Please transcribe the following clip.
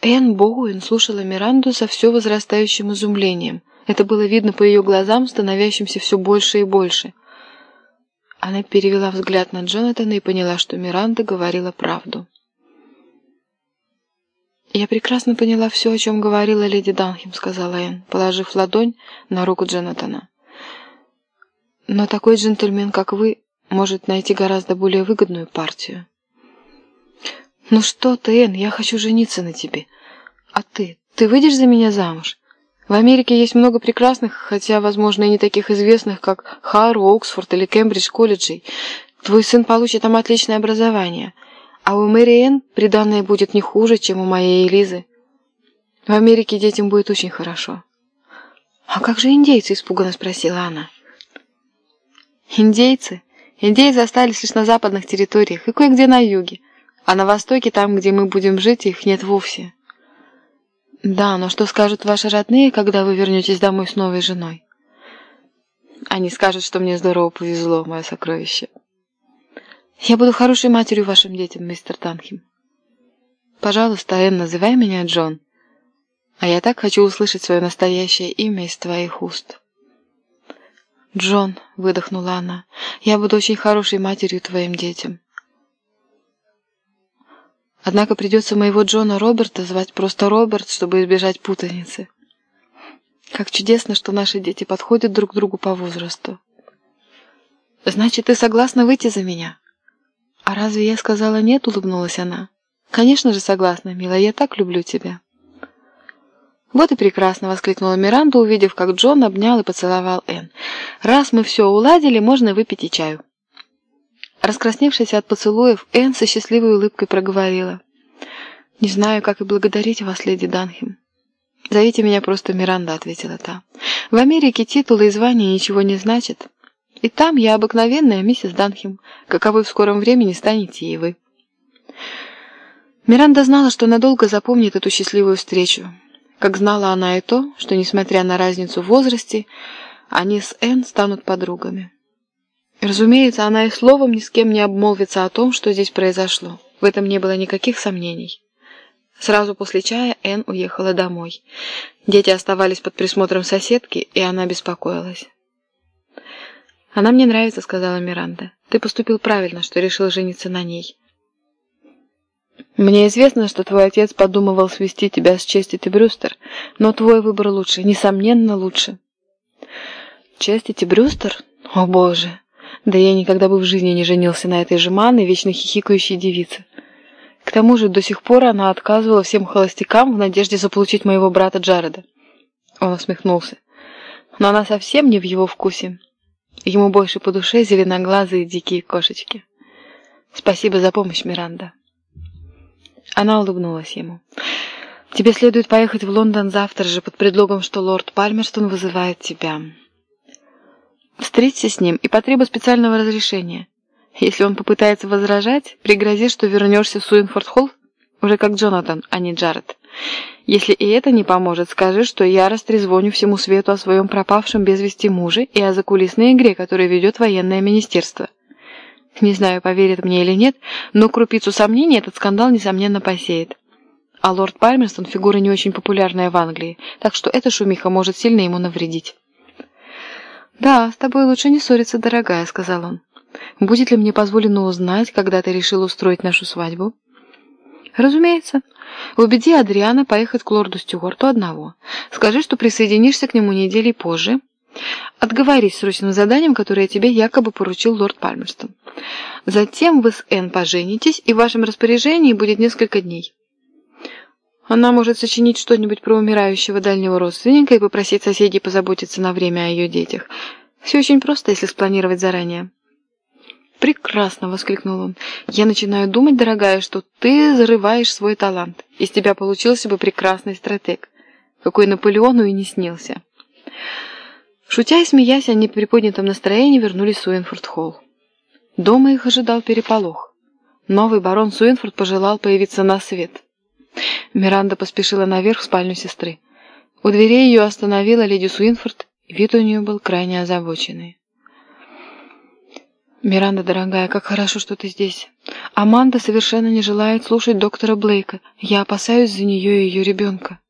Энн Боуэн слушала Миранду со все возрастающим изумлением. Это было видно по ее глазам, становящимся все больше и больше. Она перевела взгляд на Джонатана и поняла, что Миранда говорила правду. «Я прекрасно поняла все, о чем говорила леди Данхем», — сказала Энн, положив ладонь на руку Джонатана. «Но такой джентльмен, как вы, может найти гораздо более выгодную партию». «Ну что ты, Энн, я хочу жениться на тебе. А ты? Ты выйдешь за меня замуж? В Америке есть много прекрасных, хотя, возможно, и не таких известных, как Хару, Оксфорд или Кембридж колледжей. Твой сын получит там отличное образование, а у Мэри Энн приданное будет не хуже, чем у моей Элизы. В Америке детям будет очень хорошо». «А как же индейцы?» – испуганно спросила она. «Индейцы? Индейцы остались лишь на западных территориях и кое-где на юге. А на востоке, там, где мы будем жить, их нет вовсе. Да, но что скажут ваши родные, когда вы вернетесь домой с новой женой? Они скажут, что мне здорово повезло, мое сокровище. Я буду хорошей матерью вашим детям, мистер Танхим. Пожалуйста, Энн, называй меня Джон. А я так хочу услышать свое настоящее имя из твоих уст. «Джон», — выдохнула она, — «я буду очень хорошей матерью твоим детям». Однако придется моего Джона Роберта звать просто Роберт, чтобы избежать путаницы. Как чудесно, что наши дети подходят друг другу по возрасту. Значит, ты согласна выйти за меня? А разве я сказала нет, улыбнулась она. Конечно же согласна, милая, я так люблю тебя. Вот и прекрасно, воскликнула Миранда, увидев, как Джон обнял и поцеловал Энн. Раз мы все уладили, можно выпить и чаю. Раскрасневшись от поцелуев, Энн со счастливой улыбкой проговорила. «Не знаю, как и благодарить вас, леди Данхем». «Зовите меня просто Миранда», — ответила та. «В Америке титулы и звания ничего не значат. И там я обыкновенная миссис Данхем, каковой в скором времени станете и вы». Миранда знала, что надолго запомнит эту счастливую встречу. Как знала она и то, что, несмотря на разницу в возрасте, они с Энн станут подругами. Разумеется, она и словом ни с кем не обмолвится о том, что здесь произошло. В этом не было никаких сомнений. Сразу после чая Энн уехала домой. Дети оставались под присмотром соседки, и она беспокоилась. «Она мне нравится», — сказала Миранда. «Ты поступил правильно, что решил жениться на ней». «Мне известно, что твой отец подумывал свести тебя с Честити Брюстер, но твой выбор лучше, несомненно лучше». «Честити Брюстер? О, боже!» Да я никогда бы в жизни не женился на этой же манной, вечно хихикающей девице. К тому же до сих пор она отказывала всем холостякам в надежде заполучить моего брата Джареда. Он усмехнулся. Но она совсем не в его вкусе. Ему больше по душе зеленоглазые дикие кошечки. Спасибо за помощь, Миранда. Она улыбнулась ему. Тебе следует поехать в Лондон завтра же под предлогом, что лорд Пальмерстон вызывает тебя. Встреться с ним и потребуй специального разрешения. Если он попытается возражать, пригрози, что вернешься в Суинфорд-Холл, уже как Джонатан, а не Джаред. Если и это не поможет, скажи, что я растрезвоню всему свету о своем пропавшем без вести муже и о закулисной игре, которую ведет военное министерство. Не знаю, поверит мне или нет, но крупицу сомнений этот скандал, несомненно, посеет. А лорд Пальмерстон – фигура не очень популярная в Англии, так что эта шумиха может сильно ему навредить. «Да, с тобой лучше не ссориться, дорогая», — сказал он. «Будет ли мне позволено узнать, когда ты решил устроить нашу свадьбу?» «Разумеется. Убеди Адриана поехать к лорду Стюарту одного. Скажи, что присоединишься к нему недели позже. Отговорись срочным заданием, которое тебе якобы поручил лорд Пальмерстон. Затем вы с Энн поженитесь, и в вашем распоряжении будет несколько дней. Она может сочинить что-нибудь про умирающего дальнего родственника и попросить соседей позаботиться на время о ее детях. Все очень просто, если спланировать заранее. «Прекрасно!» — воскликнул он. «Я начинаю думать, дорогая, что ты зарываешь свой талант. Из тебя получился бы прекрасный стратег, какой Наполеону и не снился». Шутя и смеясь, они при поднятом настроении вернулись в Суинфорд-холл. Дома их ожидал переполох. Новый барон Суинфорд пожелал появиться на свет — Миранда поспешила наверх в спальню сестры. У дверей ее остановила леди Суинфорд, и вид у нее был крайне озабоченный. «Миранда, дорогая, как хорошо, что ты здесь. Аманда совершенно не желает слушать доктора Блейка. Я опасаюсь за нее и ее ребенка.